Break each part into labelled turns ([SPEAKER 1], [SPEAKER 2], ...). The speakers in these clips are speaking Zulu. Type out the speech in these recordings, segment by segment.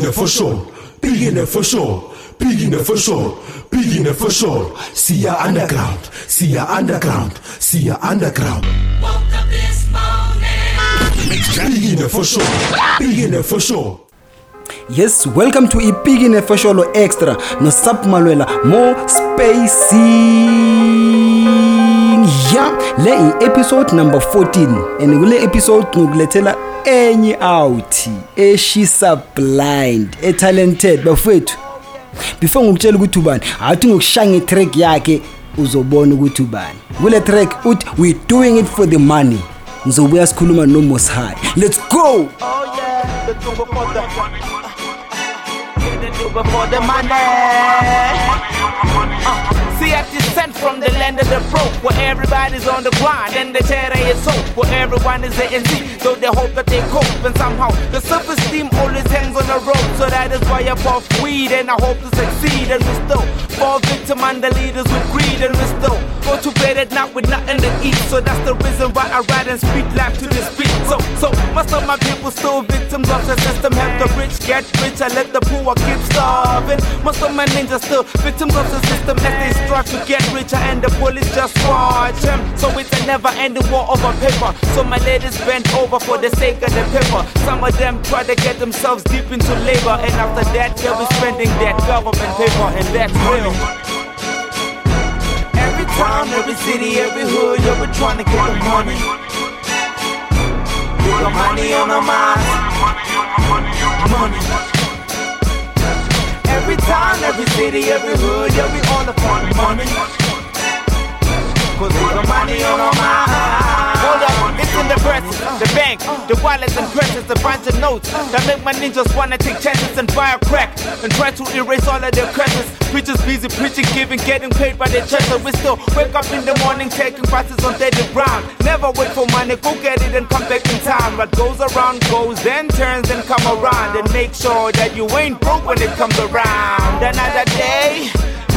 [SPEAKER 1] Beginner for sure. Beginner for sure. Beginner for sure. Beginner for sure. See ya underground. See ya underground. See ya underground.
[SPEAKER 2] Woke up this morning.
[SPEAKER 1] Beginner for sure. Beginner for sure.
[SPEAKER 3] yes welcome to ipikine fosholo extra nosap malwela mo spacing ya le i-episode number 14 and kule episode ngokulethela enye out eshisa blind etalented bafowethu. Before ngokutshela ukuthi ubani athi ngokushaya ngetrack yakhe uzobona ukuthi ubani. Kule track uthi we doing it for the money. Ngizobuya sikhuluma nomos high let's go!
[SPEAKER 4] Oh yeah, do before the money. Uh, see, I descend from the land of the broke, where everybody's on the grind and the cheddar is soap, where everyone is A and Z, so they hope that they cope, and somehow the self-esteem always hangs on the rope. So that is why I puff weed and I hope to succeed, and we still fall victim under leaders with greed, and we still go to bed at night with nothing to eat. So that's the reason why I ride and speak life to the street. So, so most of my people still victims of the system. Help the rich get rich, I let the poor keep starving. Most of my ninjas still victims of the system as they strive to get richer, and the police just watch them. So it's a never-ending war over paper. So my ladies bend over for the sake of the paper. Some of them try to get themselves deep into labor, and after that they'll be spending that government paper, and that's real. Every town, every city, every hood, yeah, we're trying to get the money. Get the money on our minds. Money. Town, every city, every hood, yeah, we all upon the money. Cause we got money on our minds. It's in the presses, the bank, the wallets and presses, a bunch of notes that make my ninjas wanna take chances and buy a crack and try to erase all of their curses. Preachers busy preaching, giving, getting paid by their church, but we still wake up in the morning taking classes on daily ground. Never wait for money, go get it and come back in time. What goes around goes, then turns and come around, and make sure that you ain't broke when it comes around. Another day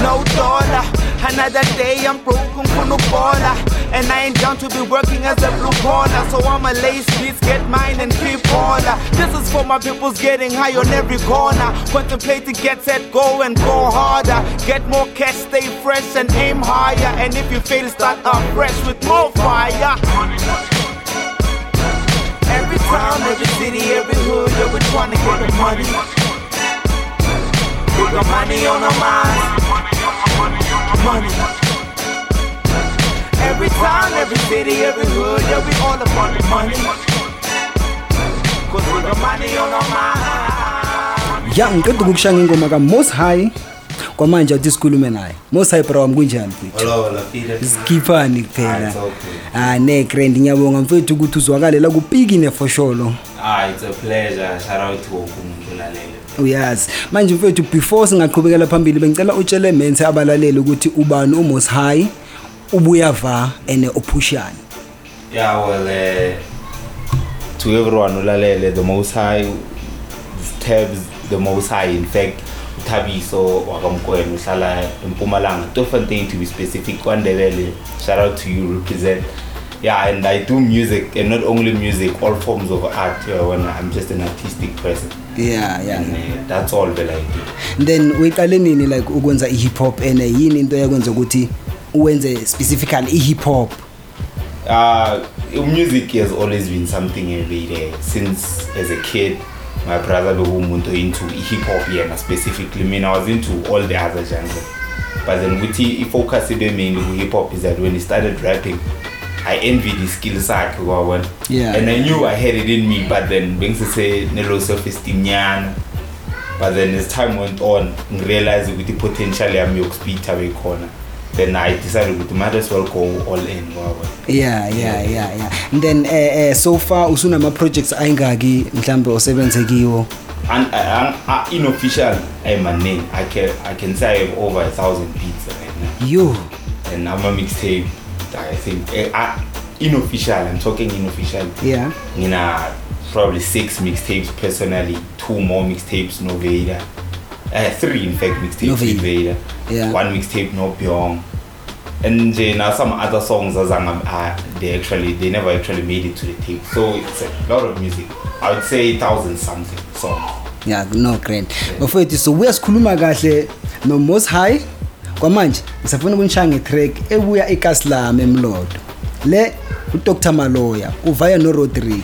[SPEAKER 4] no dollar. Another day I'm broken for no baller. And I ain't down to be working as a blue collar. So I'ma lace beats, get mine and keep baller. This is for my people's getting high on every corner. Contemplate to get set, go and go harder. Get more cash, stay fresh and aim higher. And if you fail, start afresh with more fire. Every town, every city, every hood, we're trying to get the money. We got money on our minds. Money. Every town, every city, every hood, yeah, we all about the money. Cause we got money on our minds.
[SPEAKER 3] ya ngiqeda ukukushaya ingoma ka-mos high kwamanje awuthi sikhulume naye mos high bram kunjani mfethu
[SPEAKER 5] Hello, Lafita.
[SPEAKER 3] sikhiphani
[SPEAKER 5] Ah,
[SPEAKER 3] kuphela
[SPEAKER 5] okay.
[SPEAKER 3] ah negrand ngiyabonga mfethu ukuthi uzwakale la kupikine fosholo
[SPEAKER 5] Ah, it's a pleasure. Shout out to wonke olalele.
[SPEAKER 3] uyazi manje mfethu before singaqhubekela phambili bengicela utshele mense abalaleli ukuthi ubani umos high ubuyava ene uphushani
[SPEAKER 5] Yeah, well, uh, to everyone olalele, the most high tabs the most high. In fact, Tabiso wakamkwena uhlala eMpumalanga, Toffontein to be specific, KwaNdebele. Shout out to you, represent. Yeah, and I do music, and not only music, all forms of art. Uh, when I'm just an artistic person,
[SPEAKER 3] yeah yeah
[SPEAKER 5] and uh, that's all that I do.
[SPEAKER 3] then uyiqale nini like ukwenza i-hip hop ene yini into yakwenza ukuthi uwenze specifically i-hip hop
[SPEAKER 5] Uh, music has always been something every day since as a kid. My brother Behumuntu into hip hop yeah, specifically. I was into all the other genres, but then with he focused mainly with hip hop is that when he started rapping, I envied his skill set.
[SPEAKER 3] Yeah.
[SPEAKER 5] and I knew I had it in me, but then say Nelo self esteem but then as time went on ngirealize ukuthi potentially yami yokuspeed abe khona then i decided ukuthi might as well go all in wabona
[SPEAKER 3] yeah yeah yeah yeah. And then eh eh so far usunama projects ayingaki mhlambe osebenze kiwo?
[SPEAKER 5] And uh, uh, unofficial i'm a name i can i can say i have over a thousand beats right now.
[SPEAKER 3] Yo.
[SPEAKER 5] And i'm a mixtape. I think uh, uh, unofficial i'm talking unofficial
[SPEAKER 3] yeah.
[SPEAKER 5] Ngina probably six mixtapes personally two more mixtapes no Vader uh, three in fact mixtapes
[SPEAKER 3] No
[SPEAKER 5] with
[SPEAKER 3] Vader.
[SPEAKER 5] Vader
[SPEAKER 3] Yeah.
[SPEAKER 5] one mixtape no Pyong and then now some other songs as I'm, uh, they actually they never actually made it to the tape. So it's a lot of music. I would say thousand something songs.
[SPEAKER 3] Yeah no grand bafowethu so uyasikhuluma kahle no Most High kwamanje ngisafuna ukunishaya ngetrack ebuya eKaslami emlodo le uDr Maloya uvaya no Rodrigue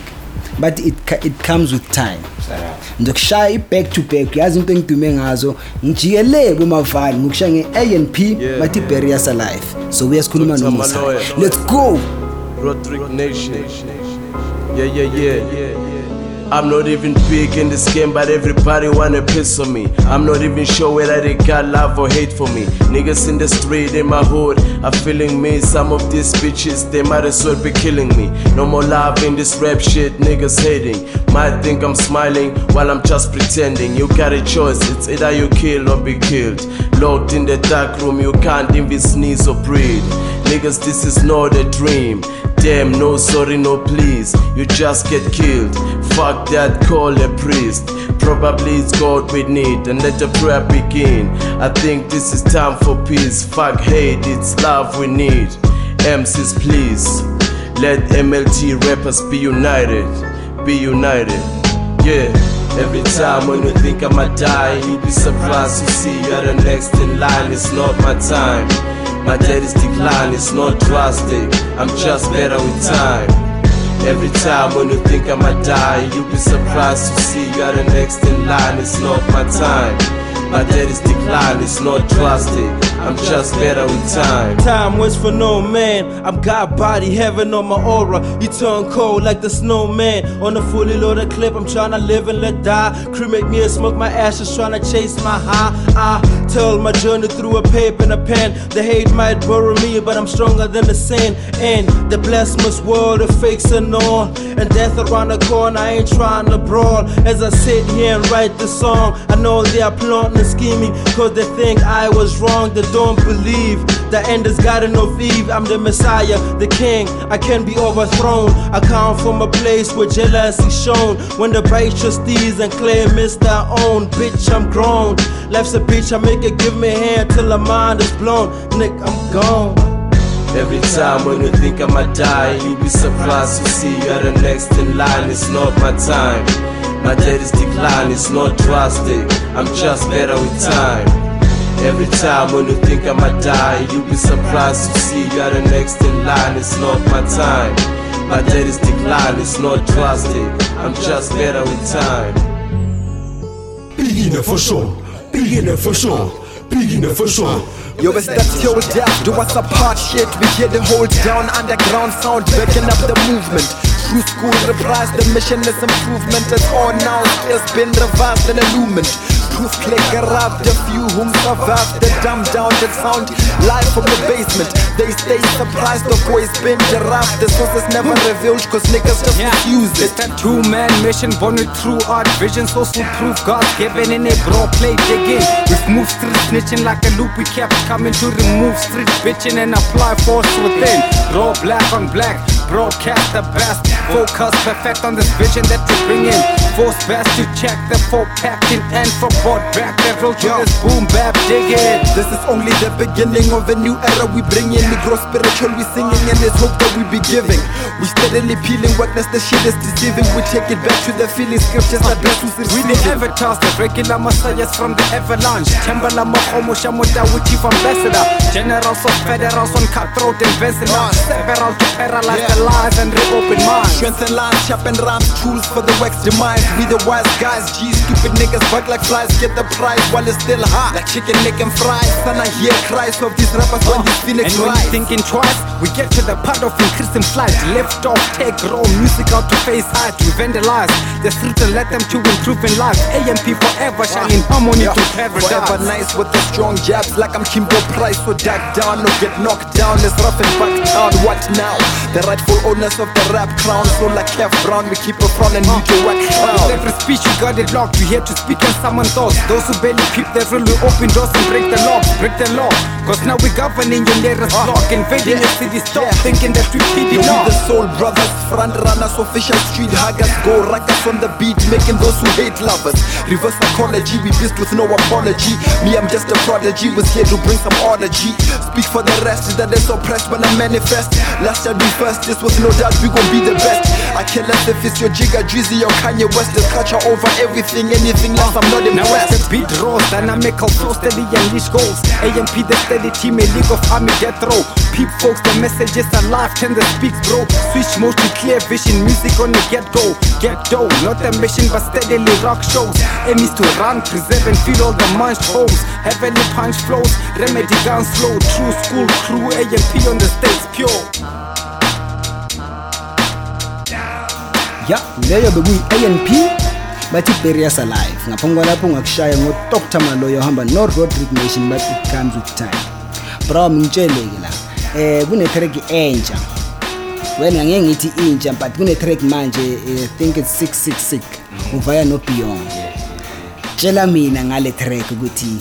[SPEAKER 3] but it ca- it comes with time ngizokushaya i-back to back yazi into engidume ngazo ngijike le kumavali ngokushaya nge-anp
[SPEAKER 6] Yeah.
[SPEAKER 3] bathi barriers alive so uyasikhuluma
[SPEAKER 6] Dr.
[SPEAKER 3] noMos High
[SPEAKER 6] Maloya.
[SPEAKER 3] let's go
[SPEAKER 6] Roderick Nation. Yeah, yeah, yeah. I'm not even big in this game, but everybody wanna piss on me. I'm not even sure whether they got love or hate for me. Niggas in the street in my hood are feeling me. Some of these bitches, they might as well be killing me. No more love in this rap shit, niggas hating. Might think I'm smiling while I'm just pretending. You got a choice, it's either you kill or be killed. Locked in the dark room, you can't even sneeze or breathe. Niggas, this is not a dream. Damn, no sorry, no please. You just get killed. Fuck that, call a priest. Probably it's God we need, and let the prayer begin. I think this is time for peace. Fuck hate, it's love we need. MCs, please. Let MLT rappers be united. Be united. Yeah. Every time when you think I might die, you'll be surprised to see you're the next in line. It's not my time. My daddy's decline is not drastic. I'm just better with time. Every time when you think I might die, you'll be surprised to see you're the next in line. It's not my time. My daddy's decline is not drastic. I'm just better with time.
[SPEAKER 7] Time waits for no man. I'm God body, heaven on my aura. You turn cold like the snowman. On a fully loaded clip, I'm tryna live and let die. Cremate me and smoke my ashes, tryna chase my high. I tell my journey through a paper and a pen. The hate might bury me, but I'm stronger than the sin. And the blasphemous world of fakes and all. And death around the corner, I ain't trying to brawl. As I sit here and write this song, I know they are plotting and scheming, cause they think I was wrong. They don't believe the end is Garden of Eve. I'm the Messiah, the King. I can be overthrown. I come from a place where jealousy shown. When the righteous thieves and claim it's their own. Bitch, I'm grown. Life's a bitch, I make it give me hand till my mind is blown. Nick, I'm gone.
[SPEAKER 6] Every time when you think I might die, you'll be surprised to see you're the next in line. It's not my time. My daddy's decline is not drastic. I'm just better with time. Every time when you think I might die, you'll be surprised to see you're the next in line. It's not my time. My daddy's decline is not drastic. I'm just better with time.
[SPEAKER 1] Beginner for sure, beginner for sure, beginner for sure.
[SPEAKER 8] Yo, it's that hold down, do us apart shit. We here to hold down underground sound, backing up the movement. True school reprise, the mission is improvement. It's all now, it's been revised and illumined. Truth click arrived, a few whom survived the dumb down the sound live from the basement. They stay surprised, the voice been derived. The source is never revealed, cause niggas just refuse it.
[SPEAKER 9] It's that two man mission born with true art vision, social proof God's given in a bro play digging. We've moved street snitching like a loop, we kept coming to remove street bitching and apply force within. Raw black on black, broadcast the best. Focus perfect on this vision that we bring in. Force best to check the four packing and for board back the road to this boom bap digging.
[SPEAKER 8] This is only the beginning of a new era we bring in. We grow spiritual, we singing, and it's hope that we be giving. We steadily peeling wetness, the shit is deceiving. We take it back to the feeling scriptures that bless who's
[SPEAKER 9] We the avatars, the regular messiahs from the avalanche. Chambala Mahomo Shamuta with chief ambassador. Generals of federals on cutthroat embezzler. Several to paralyze the lies and reopen minds.
[SPEAKER 8] Strength and lines, sharpen rhymes, tools for the wax demise. We the wise guys, G stupid niggas bug like flies, get the prize while it's still hot. Like chicken, lick and fries. Son, I hear cries of these rappers when these phoenix
[SPEAKER 9] And when
[SPEAKER 8] rise.
[SPEAKER 9] you thinking twice, we get to the part of increasing flight. Lift off, take raw music out to face height. We vandalize the streets and let them to improve in life. AMP forever, shining harmony
[SPEAKER 8] Yeah.
[SPEAKER 9] to
[SPEAKER 8] Forever
[SPEAKER 9] paradise.
[SPEAKER 8] nice with the strong jabs like I'm Kimbo Price. So duck down or get knocked down. Let's rough and back down. What now? The rightful owners of the rap crown. So like Kev Brown, we keep it front and mute your whack Crowd.
[SPEAKER 9] every speech you got it locked We here to speak and summon thoughts Those who barely peep the rule We open doors and break the law Break the law Cause now we governing your nearest block Invading your city Stop
[SPEAKER 8] Yeah.
[SPEAKER 9] thinking that we feed
[SPEAKER 8] Yo,
[SPEAKER 9] it
[SPEAKER 8] we
[SPEAKER 9] off
[SPEAKER 8] the soul brothers, front runners, official street huggers, go ruckers on the beat, making those who hate lovers. Reverse psychology, we beast with no apology. Me, I'm just a prodigy, was here to bring some. G. Speak for the rest that is oppressed when I manifest. Last shall be first, this with no doubt we gon' be the best. I care less if it's your Jigga Drizzy or Kanye West. The culture over everything, anything less, I'm not
[SPEAKER 9] Now as
[SPEAKER 8] impressed.
[SPEAKER 9] the beat rolls, dynamical flow steady unleash goals. AMP the steady team, a league of army death row. Peep folks, the message is alive, ten the speaks bro. Switch mode to clear vision, music on the get go. Get dough, not a mission but steadily rock shows. Aim is to run, preserve and feel all the munched holes. Heavily punch flows, remedy guns slow. True school crew, AMP on the stage pure.
[SPEAKER 3] Ya leyo bekuyi-anp bathi barriers alive. Ngaphambi kwalapho ungakushaya ngo-dr maloyo ohamba no-rodrick nation bathi it comes with time. Bro ngitshele-ke la um kune-track entsha. Well ngangeke ngithi intsha but kune-track manje eh, i think it's 666 uvaya nobeyond. Tshela mina ngale track ukuthi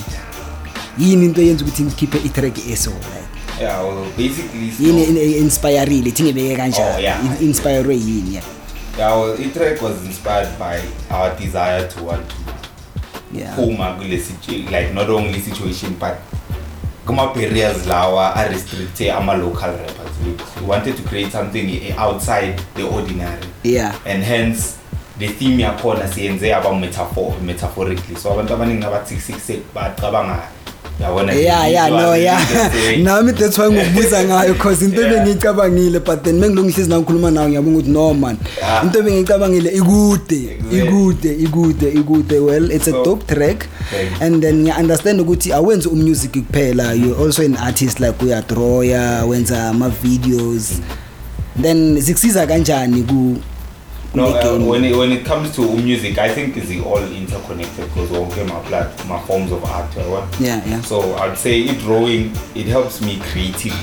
[SPEAKER 3] yini into eyenza ukuthi ngikhiphe i-track eso?
[SPEAKER 5] Yeah, well, basically,
[SPEAKER 3] yini in- inspireile thi ngebeke
[SPEAKER 5] Oh,
[SPEAKER 3] kanjani
[SPEAKER 5] yeah.
[SPEAKER 3] In- inspirwe yini yeah.
[SPEAKER 5] Yeah, well, the track was inspired by our desire to want to
[SPEAKER 3] yeah.
[SPEAKER 5] phuma kule situ- like not only situation but kuma-barriers lawa a-restricte ama-local rappers we, wanted to create something outside the ordinary.
[SPEAKER 3] Yeah.
[SPEAKER 5] And hence the theme yakhona siyenze aba metaphor metaphorically. So abantu abaningi abathi 666 bacabanga yabona
[SPEAKER 3] yeah yeah no yeah nami that's why ngokubuza ngayo cause into
[SPEAKER 5] Yeah.
[SPEAKER 3] ebengiyicabangile but then mengilongihlezi nawe ngikhuluma nawe ngiyabonga ukuthi no man
[SPEAKER 5] Yeah.
[SPEAKER 3] into ebengiyicabangile ikude
[SPEAKER 5] Exactly.
[SPEAKER 3] ikude ikude ikude well it's a
[SPEAKER 5] So-
[SPEAKER 3] dope track
[SPEAKER 5] Thank you.
[SPEAKER 3] and then ngiya-understand ukuthi awenzi umusic kuphela you're also an artist like uyadraya wenza ama-videos then zikusiza kanjani ku
[SPEAKER 5] no uh, when, it, when it comes to music i think is all interconnected because wonke my my forms of art yabona?
[SPEAKER 3] yeah yeah
[SPEAKER 5] so i'd say it drawing it helps me creative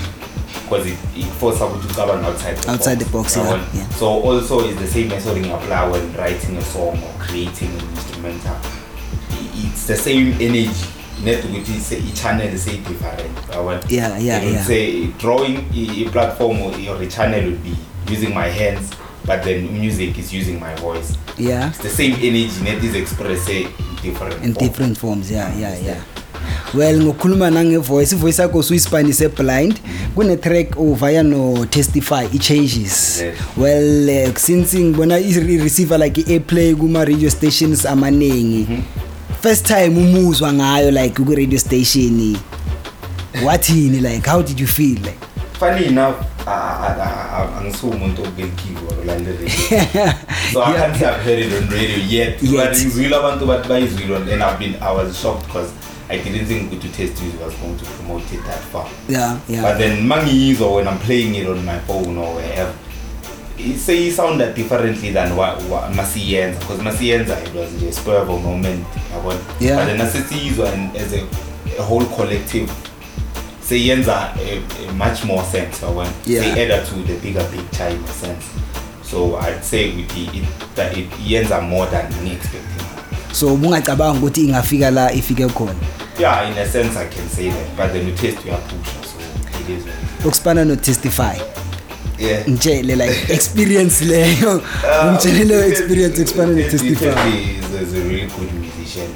[SPEAKER 5] because it, it forces ukuthi ucabange outside the
[SPEAKER 3] Outside
[SPEAKER 5] box,
[SPEAKER 3] the box, yeah,
[SPEAKER 5] yabona?
[SPEAKER 3] yeah.
[SPEAKER 5] so also is the same method you apply when writing a song or creating an instrumental I- it's the same energy net ukuthi i-channel say different yabona?
[SPEAKER 3] Yeah, yeah, yeah.
[SPEAKER 5] say drawing i-platform or or a channel would be using my hands but then music is using my voice.
[SPEAKER 3] Yeah.
[SPEAKER 5] It's the same energy net is expressed in different
[SPEAKER 3] in
[SPEAKER 5] form.
[SPEAKER 3] different forms yeah yeah yeah. Well ngokukhuluma nangevoice ivoice yakho suyispanise blind. Kune-track uvaya no-testify i-changes
[SPEAKER 5] Yes.
[SPEAKER 3] well uh, since ngibona i-receiver like i-airplay kuma-radio stations amaningi first time umuzwa ngayo like kwi-radio station wathini like how did you feel like?
[SPEAKER 5] Funny enough I- I- I- I- angisuwo umuntu obelikiwe radio so i can't say i've heard it on radio yet
[SPEAKER 3] Yet.
[SPEAKER 5] but ngizwile abantu bathi bayizwile and i've been i was shocked because i didn't think ukuthi test was going to promote it that far.
[SPEAKER 3] Yeah
[SPEAKER 5] but
[SPEAKER 3] yeah
[SPEAKER 5] then mangiyizwa when i'm playing it on my phone or wherever it say it sounded differently than what, what masiyenza because masiyenza it was nje spur of a moment
[SPEAKER 3] Yeah.
[SPEAKER 5] but then asesiyizwa and as a, a whole collective seyenza a, a much more sense yabona
[SPEAKER 3] Yeah.
[SPEAKER 5] say add to the bigger picture in a sense. So i'd say with the, it, that it yenza more than me expecting.
[SPEAKER 3] So ubungacabanga ukuthi ingafika la ifike khona?
[SPEAKER 5] Yeah in a sense i can say that but then utest uyapusha so it is what it is.
[SPEAKER 3] ukusipana no-testify
[SPEAKER 5] yeah.
[SPEAKER 3] Ngitshele like experience leyo. Ngitshele leyo experience ekufana ne-testify
[SPEAKER 5] is, is a really good musician.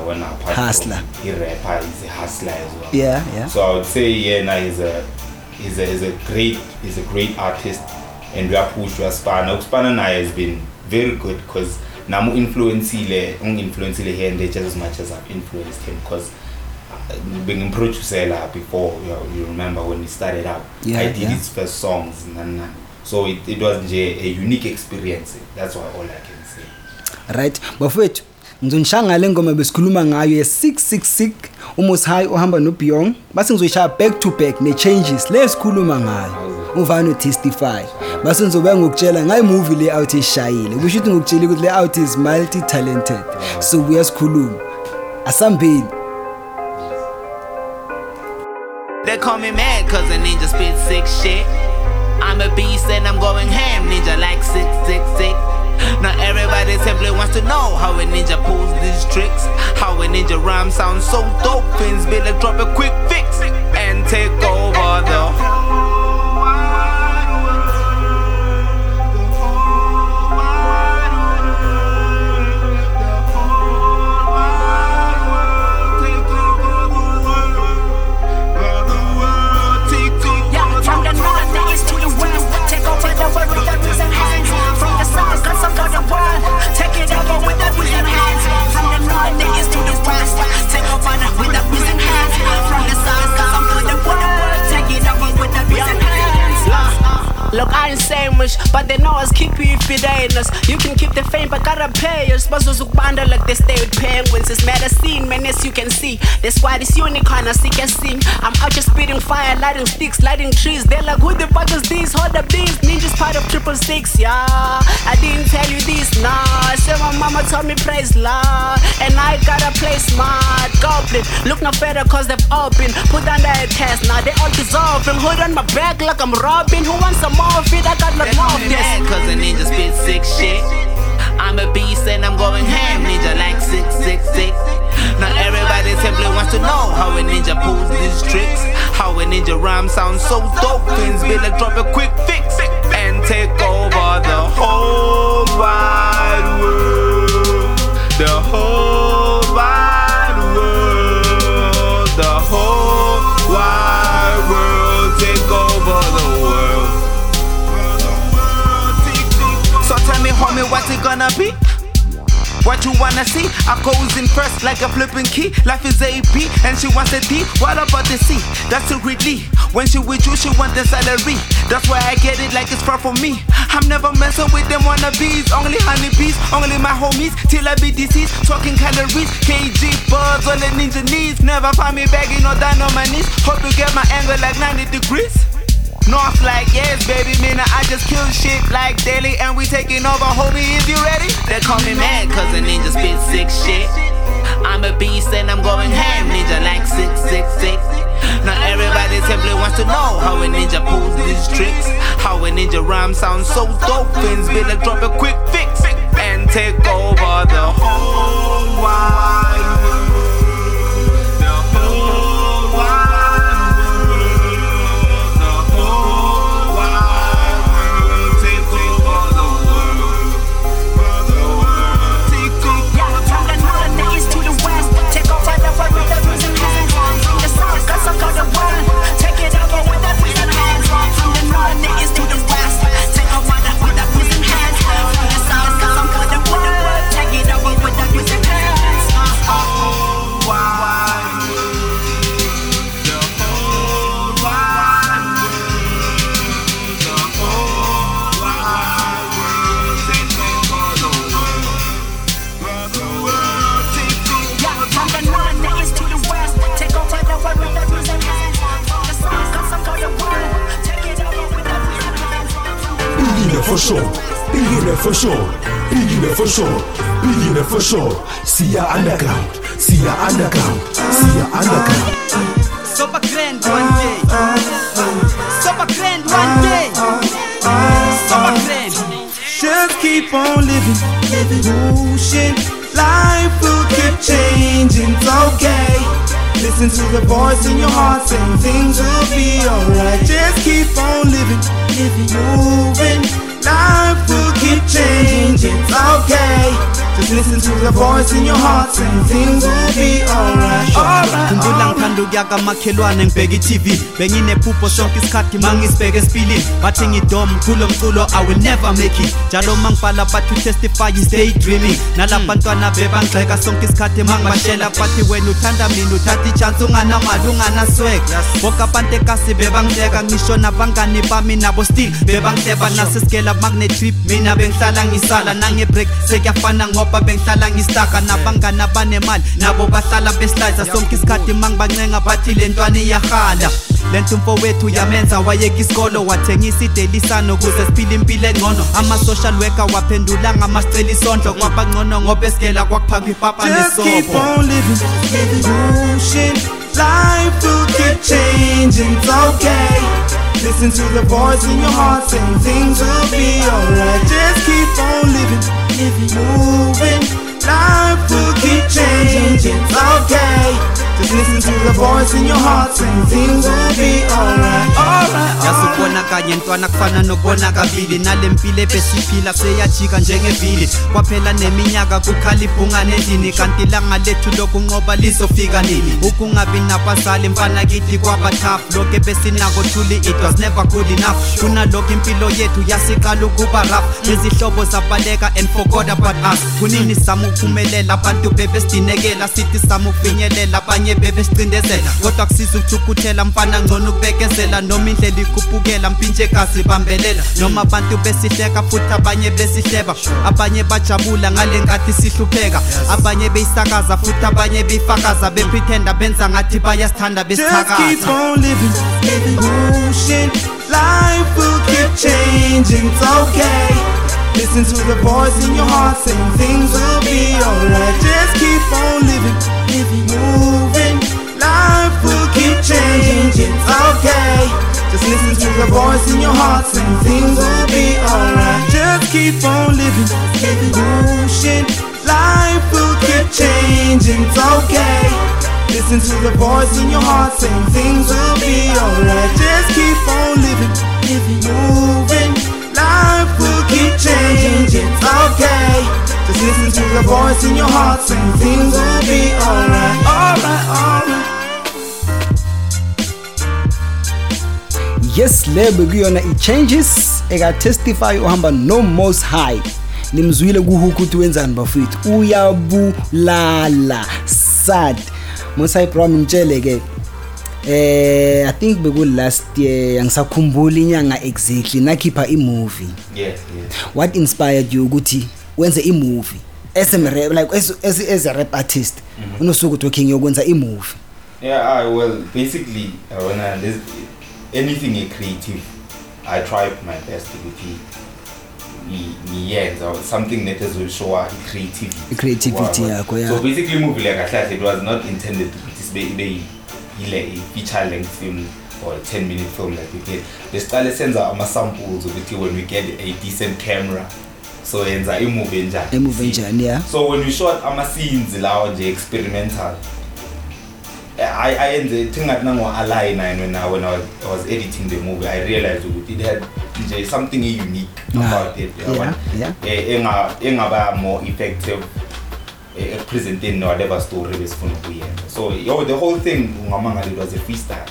[SPEAKER 5] Uh, when apart
[SPEAKER 3] Hustler.
[SPEAKER 5] from he rapper, he's a hustler as well.
[SPEAKER 3] yeah yeah
[SPEAKER 5] So I would say yeah, now he's a he's a he's a great he's a great artist, and we are pushed to Spana. Spana now has been very good because namu influence ile influence here and there just as much as I've influenced him because. Being a producer lah before you, you remember when we started out
[SPEAKER 3] Yeah,
[SPEAKER 5] I did
[SPEAKER 3] yeah.
[SPEAKER 5] his first songs and, and so it, it was nje a unique experience that's why all I can say
[SPEAKER 3] right bafowethu ngizonishaya ngale ngoma besikhuluma ngayo ye-666 umoshayi ohamba nobeyong base ngizoyishaya back to back ne-changes le sikhuluma ngayo uvana no-testify base ngizobuya ngokutshela ngayo imovie le out eshayile kusho ukuthi ngokutshela ukuthi le out is multi talented so buya sikhuluma asambeni
[SPEAKER 10] They call me mad cause a ninja spit sick shit. I'm a beast and I'm going ham, ninja like 666. Now everybody simply wants to know how a ninja pulls these tricks. How a ninja rhyme sounds so dope. Fins be like drop a quick fix and take over the.
[SPEAKER 11] Lighting trees. They're like, who the fuck is these? Hold the bees. Ninja's part of triple six, yeah. I didn't tell you this, nah. I said my mama told me praise Lord. And I gotta play smart. Goblin, look no better cause they've opened. Put under a test, now they all dissolving. Hood on my back like I'm Robin. Who wants some more of it? I got like more of this.
[SPEAKER 4] cause a ninja spit sick shit. I'm a beast and I'm going ham, ninja like 666. Now everybody simply wants to know how a ninja pulls these tricks. How a ninja rhyme sounds so dope. Fins be like drop a quick fix and take over the whole wide world. The whole wide world. The whole wide world. Take over the world. So tell me, homie, what's it gonna be? What you wanna see? I goes in first like a flipping key. Life is AP and she wants a D. What about the C? That's secretly. When she with you, she want the salary. That's why I get it like it's far from me. I'm never messing with them wannabes. Only honeybees, only my homies. Till I be deceased. Talking calories, KG buzz on the ninja knees. Never find me begging or down on my knees. Hope to get my angle like 90 degrees. North like yes, baby, man, I just kill shit like daily and we taking over, homie, is you ready? They call me mad cause a ninja spit sick shit. I'm a beast and I'm going ham, ninja like 666. Now everybody simply wants to know how a ninja pulls these tricks. How a ninja rhyme sounds so dope, fins be like drop a quick fix and take over the whole world.
[SPEAKER 1] Billionaire for sure, billionaire for sure, billionaire for sure, billionaire for sure. See ya underground, see ya underground, see ya underground.
[SPEAKER 12] Super grand one day. Super grand one day. Super grand.
[SPEAKER 13] Just keep on living, pushing. Life will keep changing, it's okay. Listen to the voice in your heart saying things will be alright. Just keep on living, moving. Life will keep changing, it's okay. Just listen to the voice in your heart saying things will be alright.
[SPEAKER 12] Khumbula ngithanda ukuya kamakhelwane ngibheka i-tv benginephupho sonke isikhathi mangisibheke esipilini bathi ngidom kulo mculo i will never make it. Njalo mangibhala bathi utestify stay dreaming. Nalabantwana bebangigxeka sonke isikhathi mangibashela bathi wena uthanda mina uthatha ichance unganamali unganaswek bonke abantu ekasi bebangihleka ngisho nabangani bami nabo still bebangideba nasesikela magnetrip mina bengihlala ngisala nangebreak sekuyafana ngoba bengihlala ngistaka nabangani abanemali nabo bahlala besliza sonke isikhathi mangibancenga bathi le ntwana iyahala lento umfowethu yamenza wayeka isikolo wathengisa idelisano ukuze siphile impilo engcono ama-social worker waphendula ngamasicela isondlo kwaba ngcono ngoba esikela kwakuphakwa ipapa
[SPEAKER 13] Just Life will keep changing, it's okay. Listen to the voice in your heart saying things will be alright. Just keep on living, moving. Life will keep changing, it's okay. Just listen to the voice in your heart saying things will be alright. Alright,
[SPEAKER 12] yasubona kanye ntwana kufana nokubona kabili. Nale mpilo ebesiphila seyajika njengevili kwaphela neminyaka kukhala ibhungane endlini kanti ilanga lethu lokunqoba lizofika nini? Ukungabi nabazali mfana kithi kwabathafu lokhu ebesinako thuli it was never good enough. Kunalokho impilo yethu yasiqala ukuba rough. Nezihlobo zabaleka and forgot about us. Kunini sama ukuphumelela abantu bebesidinekela sithi sama ukufinyelela abanye abanye bebesicindezela kodwa kusiza ukuthukuthela mfana ngcono ukubekezela noma indlela ikhuphukela mpintshe gazi bambelela noma abantu besihleka futhi abanye besihleba abanye bajabula ngale nkathi sihlupheka abanye beyisakaza futhi abanye beyifakaza bephithenda benza ngathi bayasithanda
[SPEAKER 13] Just keep
[SPEAKER 12] besithakaza.
[SPEAKER 13] Life will keep changing, it's okay. Listen to the voice in your heart saying things will be alright. Just keep on living, living, moving. Life will keep changing, it's okay. Just listen to the voice in your heart saying things will be alright. Just keep on living, living, pushing. Life will keep changing, it's okay. Listen to the voice in your heart saying things will be alright. Just keep on living, living, moving. Life will keep changing, it's okay. Just listen to the voice in your heart saying things will be alright, alright, alright.
[SPEAKER 3] Yes le bekuyona i-changes eka-testify uhamba no most high. Nimzwile kuhuku ukuthi wenzani bafethu uyabulala. Sad. Most high bro ngitshele-ke eh i think beku-last year angisakhumbuli inyanga exactly nakhipha imovie.
[SPEAKER 5] Yes yes.
[SPEAKER 3] What inspired you ukuthi wenze imovie? As a rap like as, as, as a rap artist unosuku talking yokwenza imovie.
[SPEAKER 5] Yeah, I well basically uh, when I this, anything a creative, I try my best to be ngiyenza something that is will show our creativity.
[SPEAKER 3] I-creativity
[SPEAKER 5] wa-
[SPEAKER 3] yakho, yeah.
[SPEAKER 5] So basically movie like I said it was not intended to be be be ile a feature length film or a 10 minute film like we did. Besiqale senza ama samples ukuthi when we get a decent camera so yenza imovie enjani.
[SPEAKER 3] emuve njani ya
[SPEAKER 5] So when we shot ama scenes lawo nje experimental I I enze thingathi nango align and when I when I was, I was editing the movie I realized ukuthi it had nje something unique
[SPEAKER 3] Yeah.
[SPEAKER 5] about it
[SPEAKER 3] Yeah,
[SPEAKER 5] yabona?
[SPEAKER 3] yeah.
[SPEAKER 5] Eh, enga engaba more effective eh, presenting whatever story besifuna ukuyenza so yo the whole thing ungamangala it was a freestyle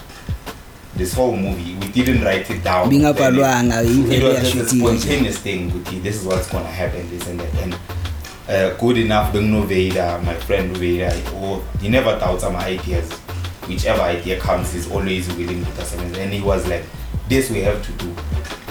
[SPEAKER 5] this whole movie we didn't write it down
[SPEAKER 3] Bingabhalwanga,
[SPEAKER 5] it, was just a spontaneous thing ukuthi this is what's gonna happen this and that and uh, good enough bengino Vader my friend Vader. Or he never doubts my ideas. Whichever idea comes he's always willing to testament and he was like this we have to do.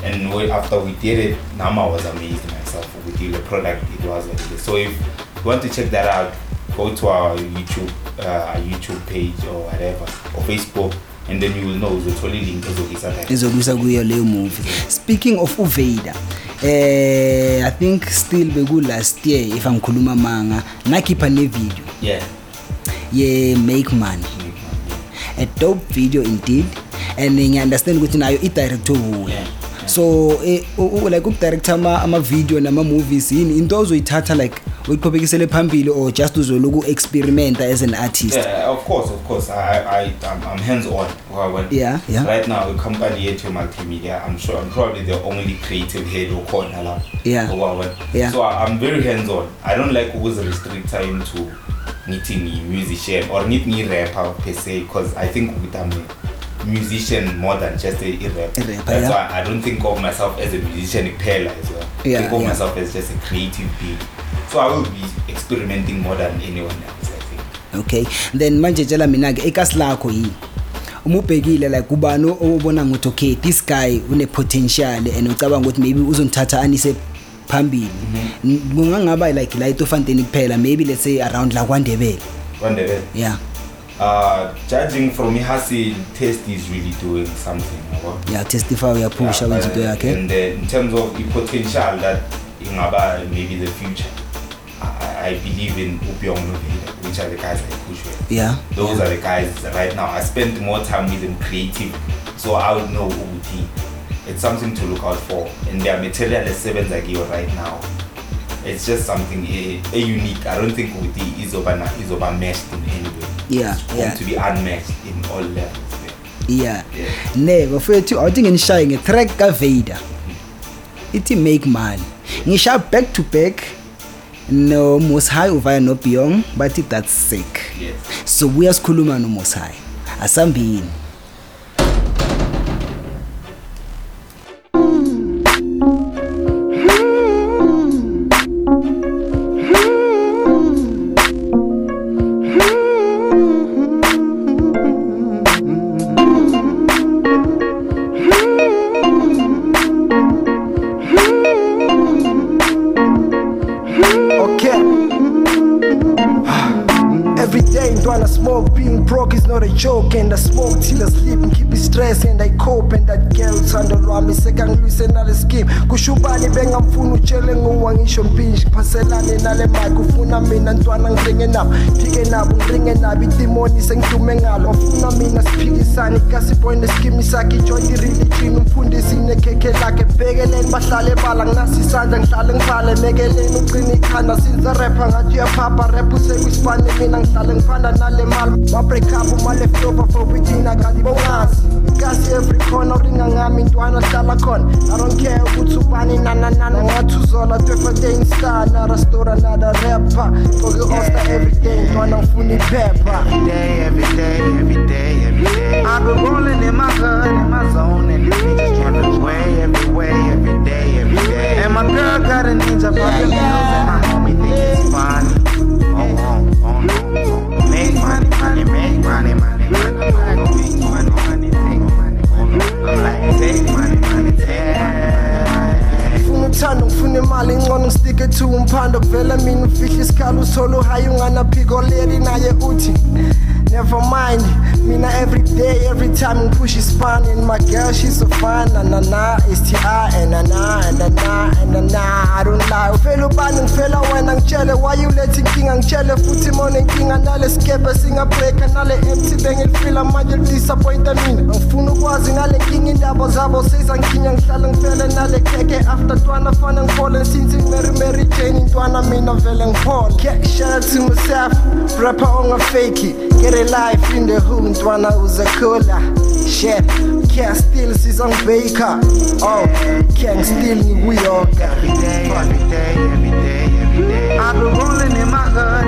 [SPEAKER 5] And we, after we did it Nama was amazed myself with the product it was what it is so if you want to check that out go to our YouTube uh, our YouTube page or whatever or Facebook. And then you will know uzothola ilink ezokisa that
[SPEAKER 3] ezokuyisa kuyo leyo movie. Speaking of uvader eh i think still beku last year if angikhuluma manga nakhipha ne-video
[SPEAKER 5] yeah.
[SPEAKER 3] Ye make money. A dope video indeed and ngiya-understand ukuthi nayo i-director wuye so eh, u- u- like ukudirector ama- ama-video nama-movies yini? Into ozoyithatha like uyiqhubekisele phambili or just uzoloku experimenta as an artist
[SPEAKER 5] Yeah, of course, of course. I, I, I'm, I'm hands-on. Well, when-
[SPEAKER 3] Yeah, yeah.
[SPEAKER 5] Right now, the company yethu multimedia. I'm sure I'm probably the only creative head corner now.
[SPEAKER 3] Yeah.
[SPEAKER 5] Well,
[SPEAKER 3] Yeah.
[SPEAKER 5] So I'm very hands-on. I don't like always restrict time to meeting a musician or meet me rapper per se because I think with I'm a musician more than just a, a rapper.
[SPEAKER 3] A rapper,
[SPEAKER 5] That's
[SPEAKER 3] yeah.
[SPEAKER 5] why I don't think of myself as a musician pela as well.
[SPEAKER 3] Yeah,
[SPEAKER 5] think of
[SPEAKER 3] yeah.
[SPEAKER 5] myself as just a creative being. So I will be experimenting more than anyone else. I think.
[SPEAKER 3] okay then manje tshela mina-ke ekasi lakho yini uma ubhekile like kubani obona ngokuthi okay this guy une-potential and ucabanga ukuthi maybe uzongithatha anise phambili N- kungangaba like la etofanteni kuphela maybe let's say around la kwandebele
[SPEAKER 5] Wonderful.
[SPEAKER 3] yeah
[SPEAKER 5] Uh, judging from Ihasi, test is really doing something. yabo.
[SPEAKER 3] yeah testify uyaphusha
[SPEAKER 5] Yeah,
[SPEAKER 3] wenza into
[SPEAKER 5] but-
[SPEAKER 3] yakhe
[SPEAKER 5] And uh, in terms of the potential that ingaba maybe the future, I, I believe in Noveda, which are the guys I push with.
[SPEAKER 3] Yeah.
[SPEAKER 5] Those are the guys right now. I spent more time with them creative, so I would know Uti. It's something to look out for. And their material is seven like you right now. It's just something a, a unique. I don't think Uti is over is over meshed in any way.
[SPEAKER 3] Yeah,
[SPEAKER 5] It's going
[SPEAKER 3] yeah.
[SPEAKER 5] to be unmatched in all levels.
[SPEAKER 3] yeah ne bafethu awuthi nginishaye ngetrack kavader ithi make money ngishaya back to back no moshayi uvaya nobeyong bathi that's sick.
[SPEAKER 5] Yes.
[SPEAKER 3] so buya sikhuluma nomoshayi asambini.
[SPEAKER 14] Nabo phike nabo ngiringe nabo idimoni sengidume ngalo wafuna mina siphikisane ikasiboy nesikimi sakhe ijoint ireligion umfundisi nekhekhe lakhe bhekeleni bahlale bala nginasi isandla ngihlale ngiphale mekeleni ugcina ikhanda sinza rapper ngathi uyaphapha rap usekwisipane mina ngihlale ngiphanda nale mali ma-break up uma-leftover for withina kanti bongazi kasi every corner uringa ngami intwana hlala khona i don't care ukuthi ubani nananana ngathi uzola twefatain star narastora nada rapper. Gcoke osta everyday intwana ngifuna iphepha
[SPEAKER 4] day, every day, every day,
[SPEAKER 14] skebe singabreaka nale empty bengilifila manje lidisappointa mina ngifuna ukwazi ngale nkinga indaba zabo sezangikinya ngihlale ngifele nale kheke after twana fana ngiphole since Mary Mary Jane intwana mina vele ngiphole Ke- shout out to myself rapper onga fake it. Get a life in the hood ntwana uze khula. Shit can't still sizongibeka oh can't still ngikuyoga
[SPEAKER 4] Every day, every day, every day, every day. I've been rolling in my hood,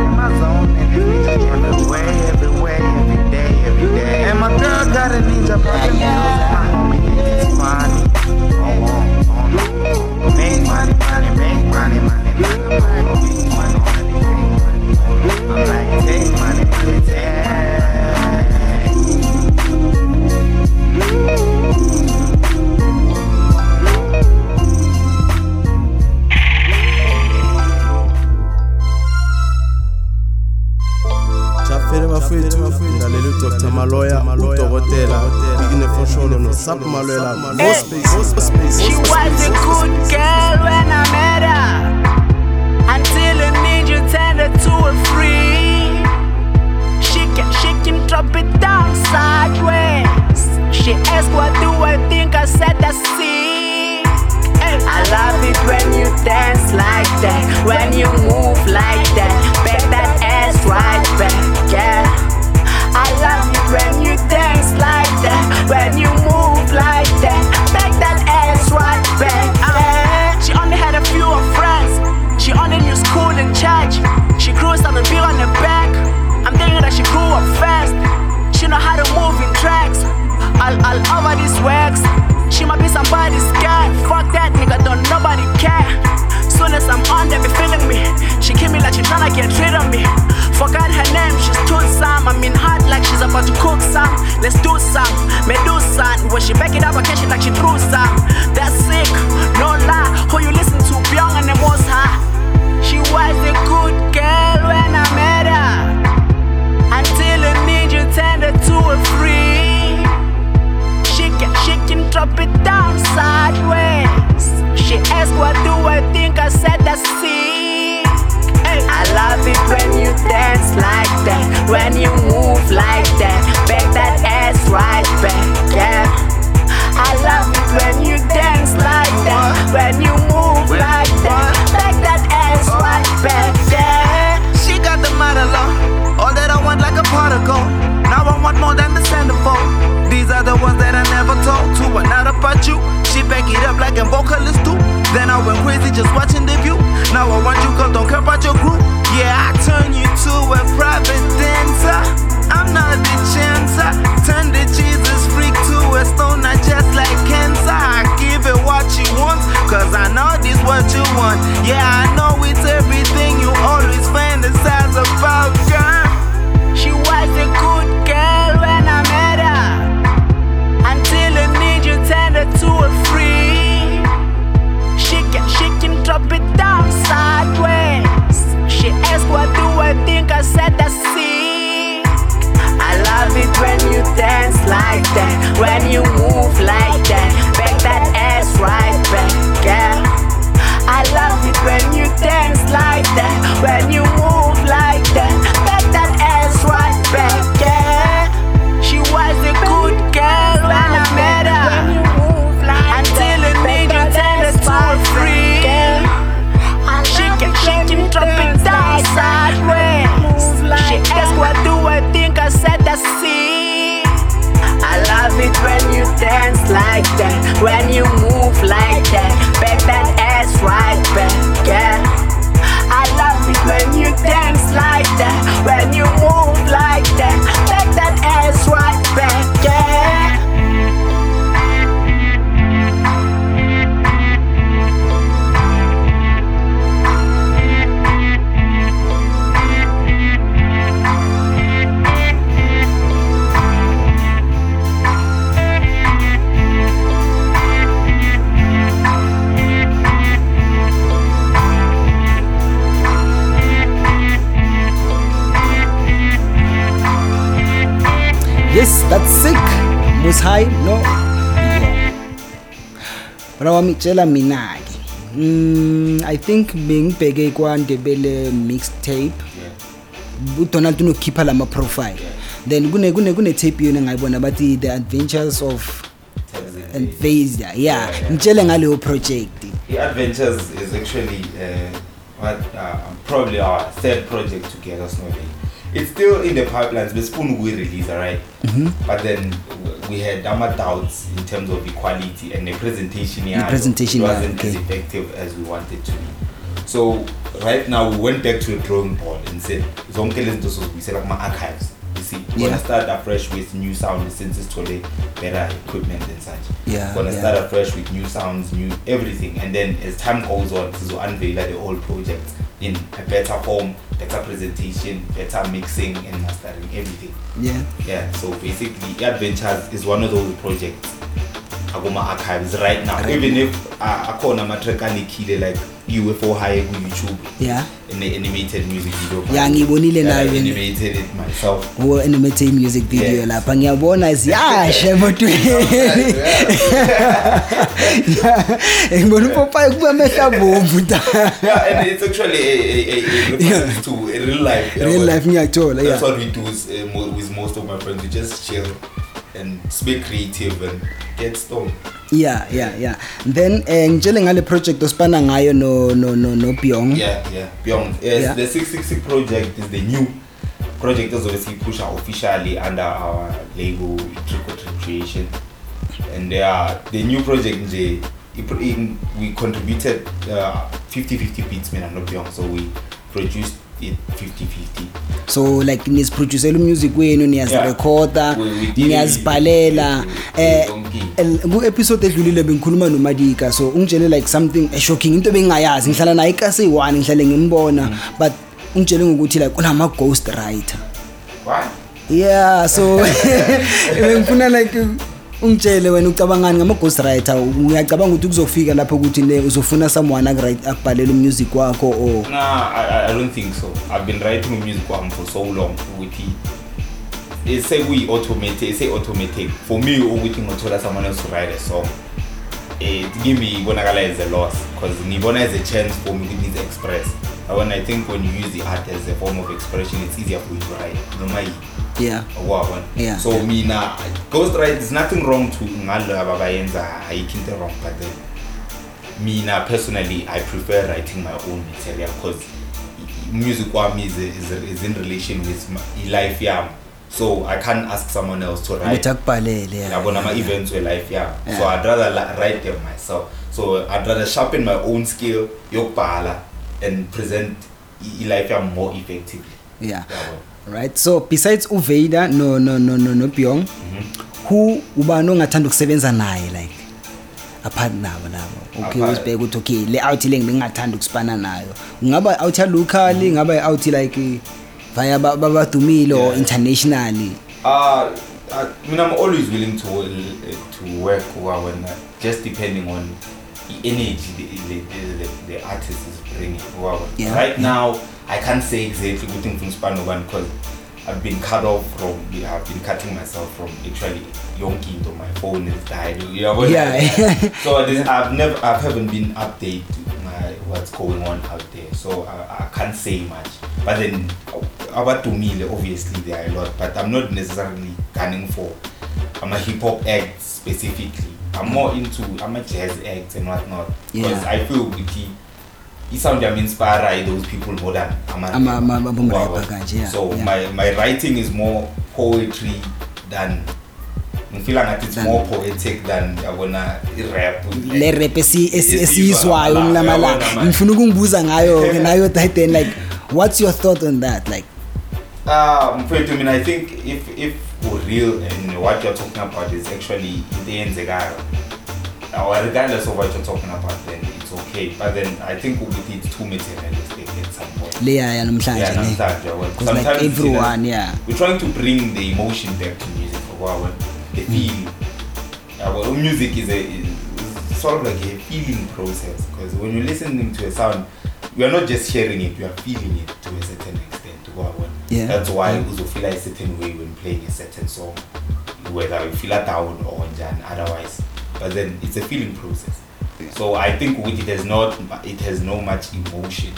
[SPEAKER 4] got a ninja pocket
[SPEAKER 6] nosap malwela More space, more space,
[SPEAKER 11] She was a good girl when I met her. Until a ninja turned her to a freak. She can, she can drop it down sideways. She asked, What do I think? I said, I see. I love it when you dance like that, when you move like that, back that ass right back, yeah. I love it when you dance like that, when you move like that, back that ass right back. Yeah. She only had a few of friends, she only knew school and church. She grew something big on the back. I'm thinking that she grew up fast. She know how to move in tracks. All, all over these works. She might be somebody's guy. Fuck that nigga, don't nobody care. Soon as I'm on, they be feeling me. She keep me like she tryna get rid of me. Forgot her name, she's too some. I'm in hot like she's about to cook some. Let's do some, me do some. When she back it up, I catch it like she threw some. That's sick, no lie. Who you listen to, Byung and the most high. She was a good girl when I met her. Until a ninja turned her to a freak. She can, she can drop it down sideways. She asked, What do I think? I said, I see. Love it when you dance like that, when you move like that,
[SPEAKER 3] wami tshela mina-ke mm, i think bengibheke kwandebele mixtape. Udonald unokukhipha lama-profile then kune kune kune tape yona engayibona bathi the adventures of and phase yeah ngitshele ngaleyo project.
[SPEAKER 5] I-adventures is actually uh, what uh, probably our third project together Snowday. It's still in the pipelines besifuna ukuyi-release right
[SPEAKER 3] Mhm.
[SPEAKER 5] but then we had ama doubts in terms of equality and the presentation yayo,
[SPEAKER 3] presentation
[SPEAKER 5] wasn't
[SPEAKER 3] okay.
[SPEAKER 5] as effective as we wanted to be so right now we went back to the drawing board and said zonke lezi zinto sizobuyisela kuma-archives you see we're
[SPEAKER 3] Yeah.
[SPEAKER 5] gonna start afresh with new sound since sithole better equipment and such
[SPEAKER 3] Yeah,
[SPEAKER 5] gonna
[SPEAKER 3] yeah.
[SPEAKER 5] start afresh with new sounds new everything and then as time goes on sizo unveil the whole project in a better form better presentation better mixing and mastering everything.
[SPEAKER 3] Yeah.
[SPEAKER 5] Yeah so basically adventures is one of those projects. Akuma-archives right now.
[SPEAKER 3] Right
[SPEAKER 5] even if uh, akhona ama-track anikhile like i-ufo high ku-youtube.
[SPEAKER 3] Yeah.
[SPEAKER 5] In the animated music video.
[SPEAKER 3] Ya, ngiyibonile
[SPEAKER 5] Yeah,
[SPEAKER 3] nayo.
[SPEAKER 5] animated it myself.
[SPEAKER 3] Wo animate music video
[SPEAKER 5] Yes.
[SPEAKER 3] lapha. Ngiyabona ziyasha emotweni. Ngibona upopayi kuba amehla abomvu ta.
[SPEAKER 5] Yeah and it's actually a, a, a, reference to a real life.
[SPEAKER 3] Real life ngiyakuthola,
[SPEAKER 5] that's
[SPEAKER 3] yeah.
[SPEAKER 5] what we do with, uh, with most of my friends. We just chill. And be creative and get stoned.
[SPEAKER 3] Yeah yeah yeah. Then eh ngitshele ngale project osipana ngayo no no no no Byong
[SPEAKER 5] yeah yeah beyond. Yes,
[SPEAKER 3] Yeah.
[SPEAKER 5] the 666 project is the new project obviously push officially under our label Trick or Treat Creation. And they are the new project nje we contributed uh, 50-50 beats mina no beyond. So we produced 50-50
[SPEAKER 3] so like nisiproducela umusic wenu niyazirekhoda
[SPEAKER 5] We- we did
[SPEAKER 3] niyazibhalela eh
[SPEAKER 5] yonke.
[SPEAKER 3] el- ku-episode edlulile bengikhuluma nomadika so ungitshele like something shocking into bengingayazi ngihlala naye ikasi eyi-one ngihlale ngimbona but ungitshele ngokuthi like unama-ghost writer.
[SPEAKER 5] What?
[SPEAKER 3] yeah so bengifuna like ungitshele wena ucabangani ngama-ghost writer uyacabanga ukuthi kuzofika lapho ukuthi ne uzofuna someone akubhalela umusic wakho or
[SPEAKER 5] Nah, I, I- don't think so. I've been writing music um, for so long with it. Say we automate, say automatic. For me, ukuthi ngothola someone else to write a song. Give me ibonakala as a loss because ngibona as a chance for me to need to express. And when I think when you use the art as a form of expression, it's easier for you to write. Noma yi-
[SPEAKER 3] yeah
[SPEAKER 5] wabona
[SPEAKER 3] Yeah.
[SPEAKER 5] so mina ghost write there's nothing wrong to ngalaba abayenza ayikho into wrong but then mina personally i prefer writing my own material because music wami is, is, is in relation with my, life yami so i can't ask someone else to write.
[SPEAKER 3] Akubhalele yeah.
[SPEAKER 5] yabona ama-events we-life yami so i'd rather write them myself. So i'd rather sharpen my own skill yokubhala and present i-life yami more effectively.
[SPEAKER 3] Yeah. Right so besides uvader no no no no no Byong who ubani ongathanda ukusebenza naye like apart nabo labo okay usibheke ukuthi okay le out le ngingathanda ukusipana nayo ngaba out ya local ngaba out like via ba- babadumile or internationally
[SPEAKER 5] Uh, uh, I mean, I'm always willing to uh, to work when uh, just depending on the energy the, the, the, the, artist is bringing.
[SPEAKER 3] Yeah.
[SPEAKER 5] Right now, I can't say exactly thing from Spano one because I've been cut off from. I've been cutting myself from actually yonki into my phone is died. You know, what-
[SPEAKER 3] Yeah.
[SPEAKER 5] so this, I've never, I haven't been updated my what's going on out there. So I, I can't say much. But then, abatumile obviously there are a lot. But I'm not necessarily gunning for. I'm a hip hop act specifically. I'm more into I'm a jazz act and whatnot because
[SPEAKER 3] Yeah.
[SPEAKER 5] I feel with isound yami inspire those people more than ama-
[SPEAKER 3] Ama- ama- abomrapper
[SPEAKER 5] Wow.
[SPEAKER 3] kanje, yeah,
[SPEAKER 5] so
[SPEAKER 3] yeah.
[SPEAKER 5] my my writing is more poetry than ngifila ngathi it's more poetic than yabona i-rap
[SPEAKER 3] le rap esi- esi-
[SPEAKER 5] Esiyizwa
[SPEAKER 3] esiyizwayo kulamalanga ngifuna ukungibuza ngayo nayo that then like what's your thought on that like?
[SPEAKER 5] Uh, mfowethu mina I think if if real and what you're talking about is actually into eyenzekayo or regardless of what you're talking about then okay but then I think ukuthi it's too materialistic at some point.
[SPEAKER 3] Leya yanamhlanje
[SPEAKER 5] yeah, namhlanje
[SPEAKER 3] like
[SPEAKER 5] Sometimes, know,
[SPEAKER 3] everyone yeah.
[SPEAKER 5] we're trying to bring the emotion back to music while the feeling yeah, well, music is a is sort of like a feeling process because when you're listening to a sound you are not just hearing it you are feeling it to a certain extent while.
[SPEAKER 3] Yeah.
[SPEAKER 5] that's why uzofila a certain way when playing a certain song whether you feel down or njani otherwise. But then it's a feeling process. So i think with it has not it has no much emotion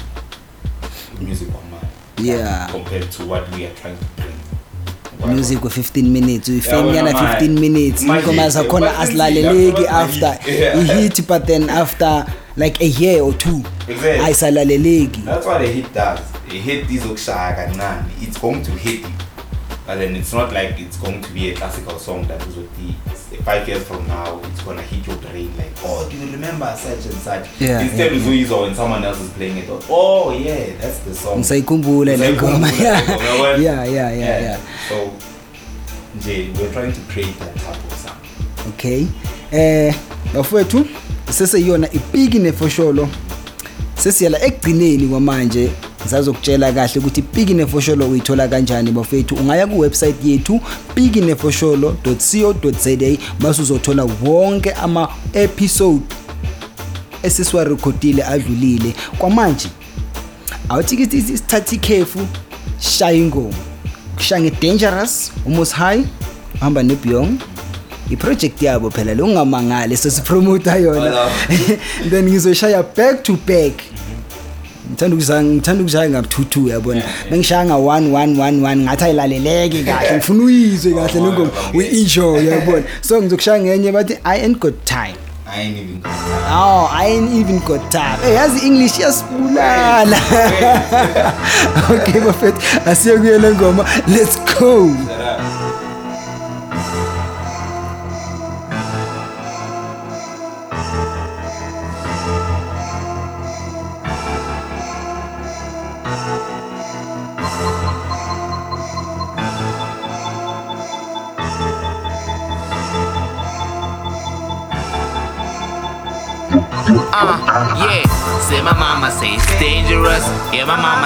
[SPEAKER 5] music on mine
[SPEAKER 3] Yeah.
[SPEAKER 5] compared to what we are trying to bring
[SPEAKER 3] music we-15 minutes
[SPEAKER 5] Yeah,
[SPEAKER 3] uyifemyana
[SPEAKER 5] wena
[SPEAKER 3] 15 minutes ingoma zakhona azilaleleki
[SPEAKER 5] after
[SPEAKER 3] after
[SPEAKER 5] the hit.
[SPEAKER 3] i-hit but then after like a year or two
[SPEAKER 5] Exactly.
[SPEAKER 3] ayisalaleleki
[SPEAKER 5] That's what a hit does. A hit is okushaya kancane. It's going to hit you. But then it's not like it's going to be a classical song that is with the five years from now it's gonna hit your brain like, oh, do you remember such and such?
[SPEAKER 3] Yeah,
[SPEAKER 5] Instead
[SPEAKER 3] yeah,
[SPEAKER 5] of yeah. when someone else is playing it, oh yeah, that's the song.
[SPEAKER 3] ngisayikhumbula le ngoma
[SPEAKER 5] well,
[SPEAKER 3] yeah yeah yeah yeah
[SPEAKER 5] So nje we're trying to create that type of sound.
[SPEAKER 3] okay eh bafowethu seseyiyona ipiki nefosholo sesiyala ekugcineni kwamanje ngisazokutshela kahle ukuthi ipiki nefosholo uyithola kanjani bafowethu ungaya kuwebsite yethu pikinefosholo.co.za base uzothola wonke ama-episode esisiwarekhodile adlulile. Kwamanje awuthi kithi sithathe ikhefu shaya ingoma. Kushaya nge-dangerous almost high uhamba nebeyong iproject yabo phela lo ungamangali sesipromota yona. Then ngizoshaya back to back. Ngithanda ukuzaya ngithanda ukuzaya ngabu-two-two yabona bengishaya nga-one one one one ngathi ayilaleleke kahle ngifuna uyizwe kahle lengoma uyi-enjoy yabona so ngizokushaya ngenye bathi i ain't got time
[SPEAKER 5] I ain't even
[SPEAKER 3] Oh, I ain't even got time. Hey, yazi English yasibulala. okay, bafethu, asiye kuyele ngoma. Let's go.
[SPEAKER 4] Uh,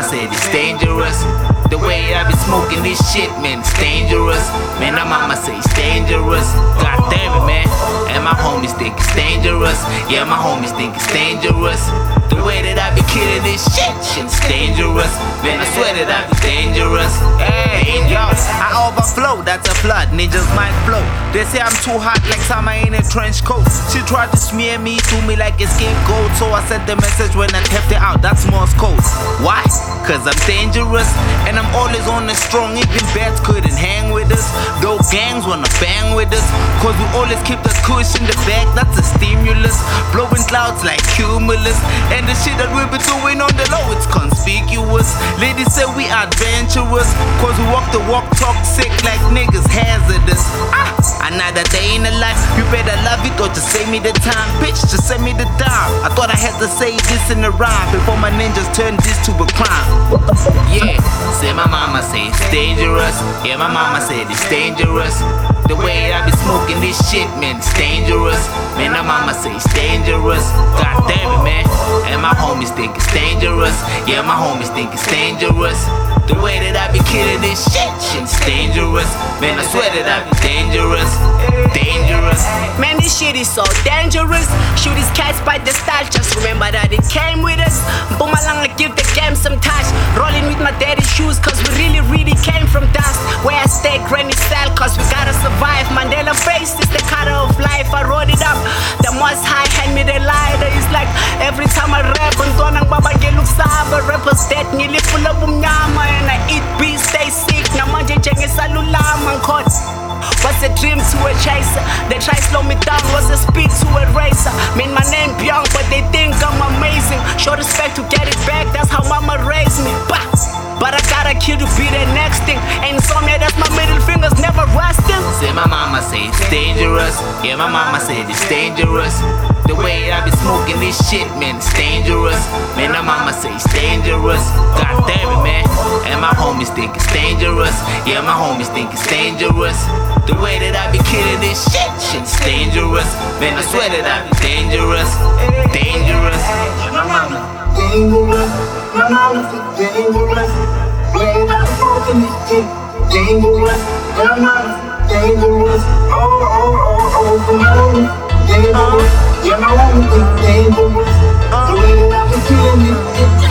[SPEAKER 4] said it's dangerous. The way I be smoking this shit, man, it's dangerous. Man, my mama say it's dangerous. God damn it, man. And my homies think it's dangerous. Yeah, my homies think it's dangerous. Way that I be killing this shit, shit's dangerous. Man, I swear that I be dangerous. Yo, I overflow, that's a flood. Ninjas might flow. They say I'm too hot like summer in a trench coat. She tried to smear me, do me like a scapegoat. So I sent the message when I tapped it out. That's Morse code. Why? Cause I'm dangerous and I'm always on the strong. Even bats couldn't hang with us. Though gangs wanna bang with us. Cause we always keep the kush in the back. That's a stimulus. Blowing clouds like cumulus. And the shit that we be doing on the low, it's conspicuous. Ladies say we adventurous. Cause we walk the walk, talk sick like niggas hazardous. Ah, another day in the life. You better love it or just save me the time. Bitch, just send me the dime. I thought I had to say this in the rhyme before my ninjas turned this to a crime. Yeah, say my mama say it's dangerous. Yeah, my mama said it's dangerous. The way I be smoking this shit, man, it's dangerous. Man, my mama say it's dangerous. God damn it, man. And my homies think it's dangerous. Yeah, my homies think it's dangerous. The way that I be killing this shit, shit's dangerous. Man, I swear that I be dangerous. Dangerous.
[SPEAKER 11] Man, this shit is so dangerous. Shoot these cats by the style, just remember that it came with us. Bumalanga give the game some touch. Rolling with my daddy shoes, cause we really, really came from dust. Where I stay, granny style, cause we gotta survive. Mandela face is the color of life. I wrote it up. The most high hand me the lighter. It's like every time I rap, Ntwana baba ngelukusaba. Rappers dead, ngilifula bumnyama. And I eat beats, stay sick. Namanje njengesalulama, ngkhona. What's a dream to a chaser? They try slow me down, what's a speed to a racer? Mean my name young, but they think I'm amazing. Show respect to get it back, that's
[SPEAKER 4] Say my mama say it's dangerous. Yeah, my mama said it's dangerous. The way I be smoking this shit, man, it's dangerous. Man, my mama say it's dangerous. God damn it, man. And my homies think it's dangerous. Yeah, my homies think it's dangerous. The way that I be killing this shit, shit's dangerous. Man, I swear that I be dangerous. Dangerous. My mama.
[SPEAKER 15] dangerous. My mama said dangerous. When I'm smoking this shit, dangerous. My mama dangerous. Oh, oh, oh, oh, come on. Dangerous. Yeah, my said dangerous. The way that I be killing shit,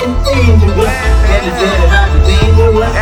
[SPEAKER 15] it's dangerous. Daddy said that I be dangerous.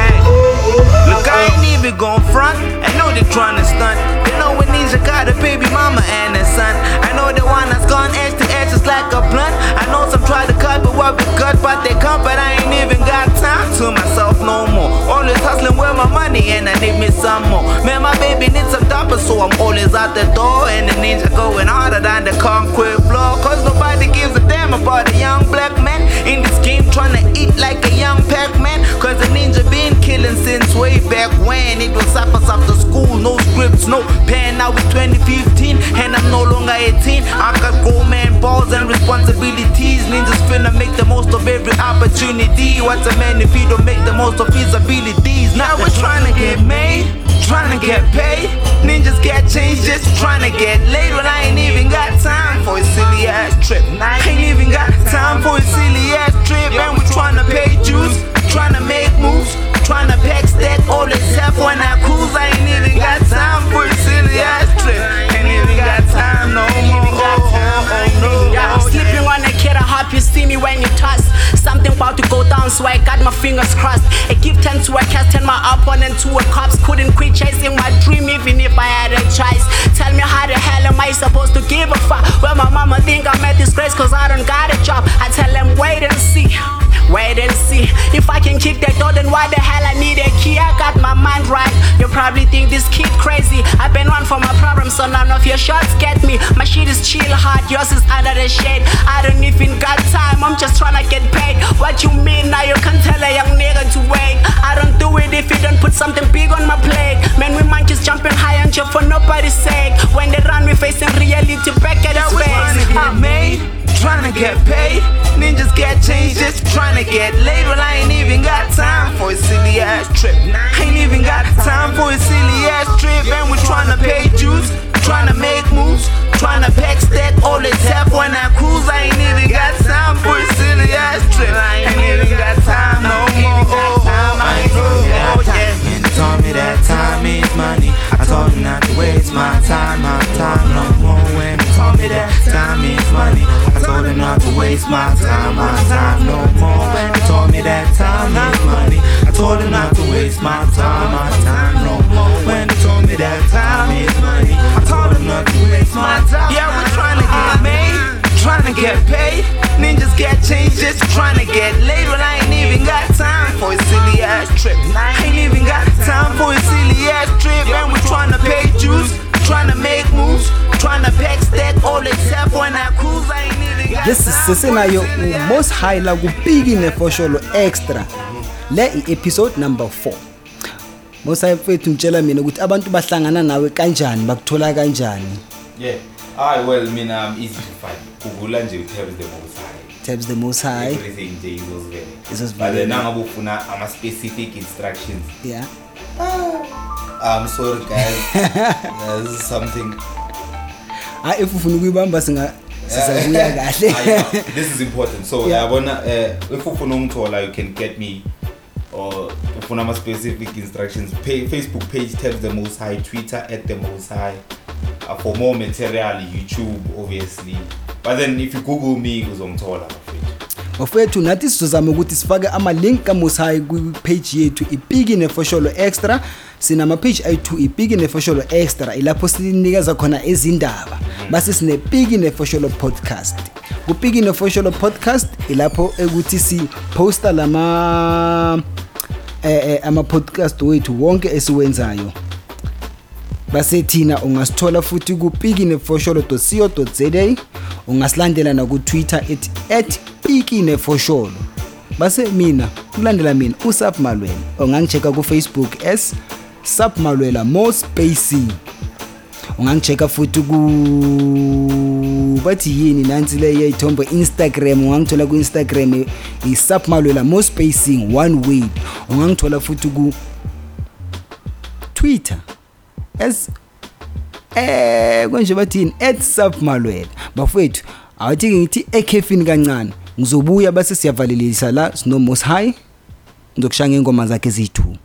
[SPEAKER 4] we gon' front. I know they tryna stunt. They know when Ninja got a baby mama and a son. I know the one that's gone edge to edge just like a blunt. I know some try to cut but what we cut, but they come, but I ain't even got time to myself no more. Always hustling with my money and I need me some more. Man, my baby needs some diapers, so I'm always out the door. And the ninja going harder than the concrete floor. Cause nobody gives a damn about a young black man in this game trying to eat like a young Pac-Man. Cause the ninja been killing since way back when. It was apples after school, no scripts, no pen. Now it's 2015 and I'm no longer 18. I got grown man balls and responsibilities. Ninjas finna make the most of every opportunity. What's a man if he don't make the most of his abilities? Now we're trying to get made, trying to get paid. Ninjas get changed just trying to get laid.
[SPEAKER 11] Fingers crossed. I give 10 to a cast and my opponent to a cops. Couldn't quit chasing my dream, even if I had a choice. Tell me how the hell am I supposed to give a fuck? Well, my mama think I'm a disgrace, cause I don't got a job. I tell them, wait and see. Wait and see if I can kick that door. Then why the hell I need a key? I got my mind right. You probably think this kid crazy. I've been run for my problems, so none of your shots get me. My shit is chill hard, yours is under the shade. I don't even got time. I'm just trying to get paid. What you mean now? You can tell a young nigga to wait. I don't do it if you don't put something big on my plate. Man, we monkeys jumping high and jump for nobody's sake. When they run, we facing reality back at
[SPEAKER 4] to
[SPEAKER 11] face.
[SPEAKER 4] get made, trying to get paid. Ninjas get changed, just trying to get laid. Well, I ain't even got time for a silly ass trip. I ain't even got time for a silly ass trip. And we're trying to pay dues, trying to make moves, trying to pack stack all the tap when I cruise. I ain't even got time for a silly ass trip. I ain't even got time no more. Oh, I know, oh, yeah.
[SPEAKER 16] And he told me that time is money. I told him not to waste my time, my time no more. When he told me that time is money, I told him not to waste my time, my time no more. When he told me that time is money, I told him not to waste my time, my time no more. When he told me that time is money, I told him not to waste my time.
[SPEAKER 4] Yeah, we're trying to get made, trying to get paid. Ninjas get changed, just trying to get laid. Well, I ain't even got time for a silly ass trip. I ain't even got time for a silly ass trip. And we're trying to pay dues, trying to make moves, trying to pack stack all tap when I cruise. I ain't even got
[SPEAKER 3] yes sisenayo most high la kupiki nefosholo extra. Le i-episode number 4 mosayi mfethu ngitshela mina ukuthi abantu bahlangana nawe kanjani bakuthola kanjani?
[SPEAKER 5] Yeah. Hayi well mina I'm easy to find. Kugula nje utabs the most high.
[SPEAKER 3] Tabs the most high.
[SPEAKER 5] Everything nje izozivela
[SPEAKER 3] Izozivela.
[SPEAKER 5] but then nangabe ufuna ama-specific instructions.
[SPEAKER 3] Yeah.
[SPEAKER 5] I'm sorry guys. There's something
[SPEAKER 3] hayi if ufuna ukuyibamba singa sizabuya kahle.
[SPEAKER 5] I know. this is important. So yabona if ufuna ungithola you can get me or ufuna ama-specific instructions. Pay, facebook page tabs the most high twitter at the most high. Uh, for more material youtube obviously. But then if you google me uzongithola
[SPEAKER 3] bafowethu nathi sizozama ukuthi sifake ama-link kamosayi kwipage yethu ipiki nefosholo extra. Sinamapage ayi-2 ipiki nefosholo extra ilapho sinikeza khona izindaba. Base sinepiki nefosholo podcast. Kupiki nefosholo podcast ilapho ekuthi siposta lama eh, eh, ama-podcast wethu wonke esiwenzayo. Base thina ungasithola futhi kupiki nefosholo.co.za ungasilandela nakutwitter at, at piki nefosholo base mina ukulandela mina usap malwela. Ungangicheka kufacebook as sap malwela mo spacing. Ungangicheka futhi ku bathi yini nansi le yayithombo instagram. Ungangithola ku-instagram isap malwela mo spacing one word ungangithola futhi ku twitter as eh konje bathini at sub malwela bafowethu awuthi ngithi ekhefini kancane ngizobuya base siyavalelisa la sinomos high ngizokushaya ngengoma zakhe eziyi-2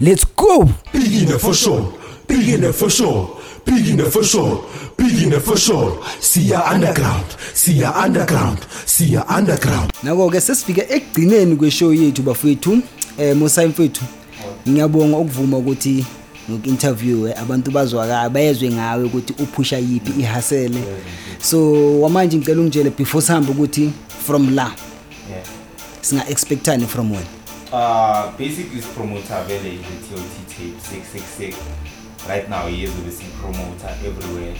[SPEAKER 3] let's go
[SPEAKER 1] Piggy for sure. Piggy for sure. Piggy for sure. Piggy for sure. Siya underground. Siya underground. Siya underground.
[SPEAKER 3] nako-ke sesifike ekugcineni kweshow yethu bafowethu um mosayi mfethu ngiyabonga ukuvuma ukuthi ngoku-interviewe abantu bazwakala bayezwe ngawe ukuthi uphusha yiphi ihasele so wamanje ngicela ungitshele before sihambe ukuthi from la
[SPEAKER 5] Yeah.
[SPEAKER 3] singa-expectani from wena
[SPEAKER 5] Uh, basically, it's promoter vele in the TOT tape 666. Right now, he is with the promoter everywhere.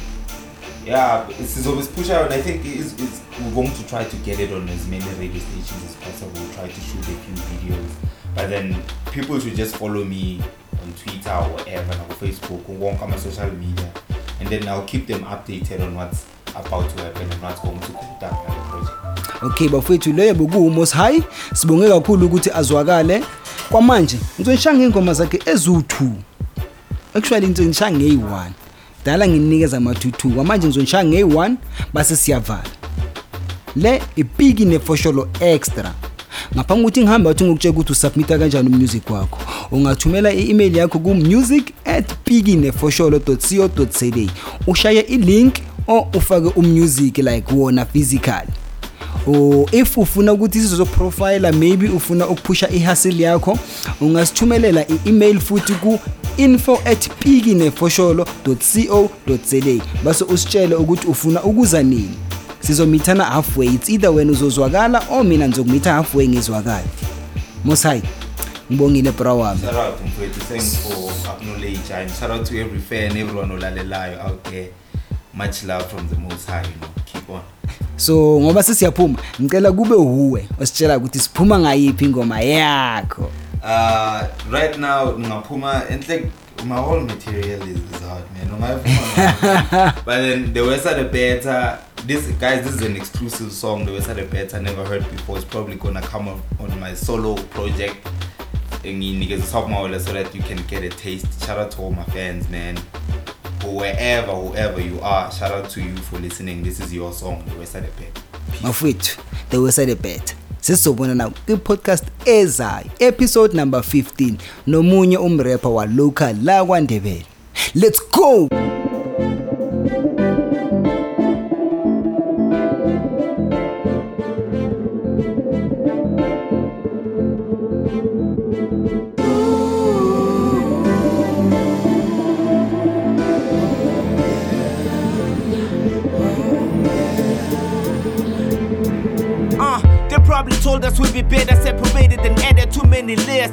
[SPEAKER 5] Yeah, sizobe sipusha and I think it's, it's, we're going to try to get it on as many radio stations as possible. We'll try to shoot a few videos. But then people should just follow me on Twitter or whatever, or Facebook, or won't come on social media. And then I'll keep them updated on what's about to happen and what's going to conduct the project.
[SPEAKER 3] okay bafowethu leyo bekuwumos high sibonge kakhulu ukuthi azwakale. Kwamanje ngizonishaya ngey'ngoma zakhe eziwu-two. Actually ngizonishaya ngeyi-one dala nginikeza ama-two-two. Kwamanje ngizonishaya ngeyi-one base siyavala. Le ipiki nefosholo extra. Ngaphambi kokuthi ngihambe wathi ngokutshela ukuthi usubmita kanjani umusic wakho. Ungathumela i-email yakho ku-music at pikinefosholo co za. Ushaye ilink or ufake umusic like wona physical or if ufuna ukuthi sizoprofila maybe ufuna ukuphusha ihasili yakho ungasithumelela i-email futhi ku info at pikinefosholo co za. Base usitshele ukuthi ufuna ukuza nini. Sizomithana halfway it's either wena uzozwakala or mina ngizokumitha halfway ngizwakale. Moshayi ngibongile bra wami.
[SPEAKER 5] Shout out mfowethu thanks for acknowledge and shout out to every fan everyone olalelayo out there. Much love from the most high you know keep on.
[SPEAKER 3] So ngoba sesiyaphuma ngicela kube uwe ositshela ukuthi siphuma ngayiphi ingoma yakho.
[SPEAKER 5] Uh right now ngingaphuma and like my whole material is, is hard man. Ungayiphuma but then the worse the better this guys this is an exclusive song the worse the better never heard before. It's probably gonna come on, on my solo project. Nginikeza sophomore so that you can get a taste. Shout out to all my fans man. Wherever whoever you are shout out to you for listening. This is your song the worse the better.
[SPEAKER 3] Mafowethu the weside bet sesizobona nawo kwi-podcast ezayo episode number 15 nomunye umrapper walocal la kwandebele. Let's go!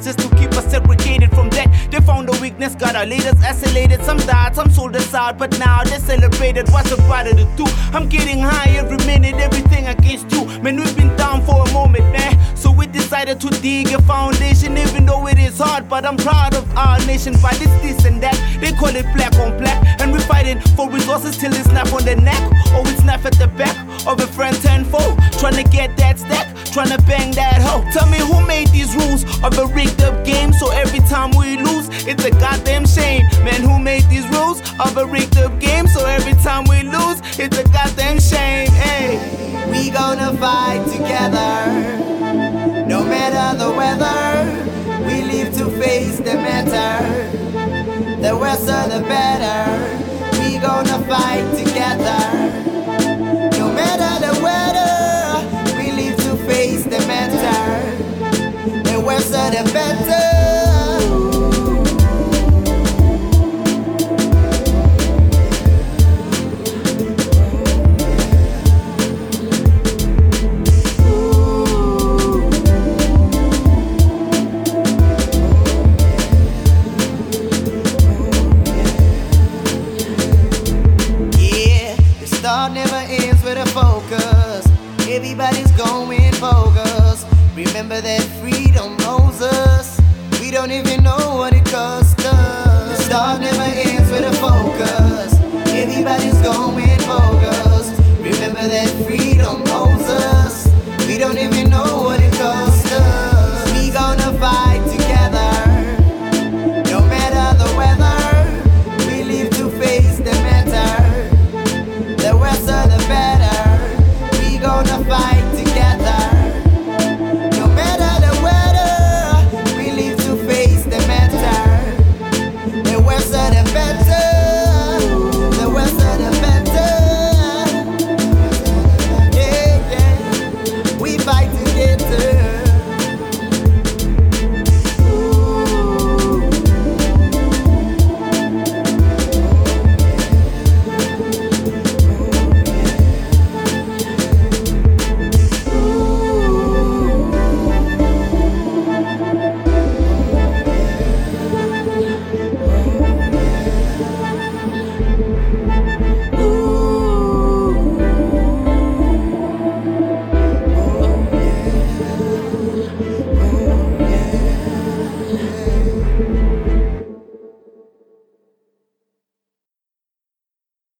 [SPEAKER 4] Just to keep us segregated from that. They found a weakness, got our leaders isolated. Some died, some sold us out, but now they celebrated. What's about it to do? I'm getting high every minute, everything against you. Man, we've been down for a moment, man. So we decided to dig a foundation, even though it is hard. But I'm proud of our nation, but it's this and that. They call it black on black, and we're fighting for resources till it's snap on the neck, or we snap at the back of a friend tenfold. Trying to get that stack, trying to bang that hoe. Tell me who made these rules of a rigged up game, so every time we lose, it's a goddamn shame. Man, who made these rules of a rigged up game, so every time we lose, it's a goddamn shame. Hey,
[SPEAKER 17] We gonna fight together, no matter the weather. We live to face the matter. The worse the better. We gonna fight together, matter the weather. We live to face the matter. The worse the better.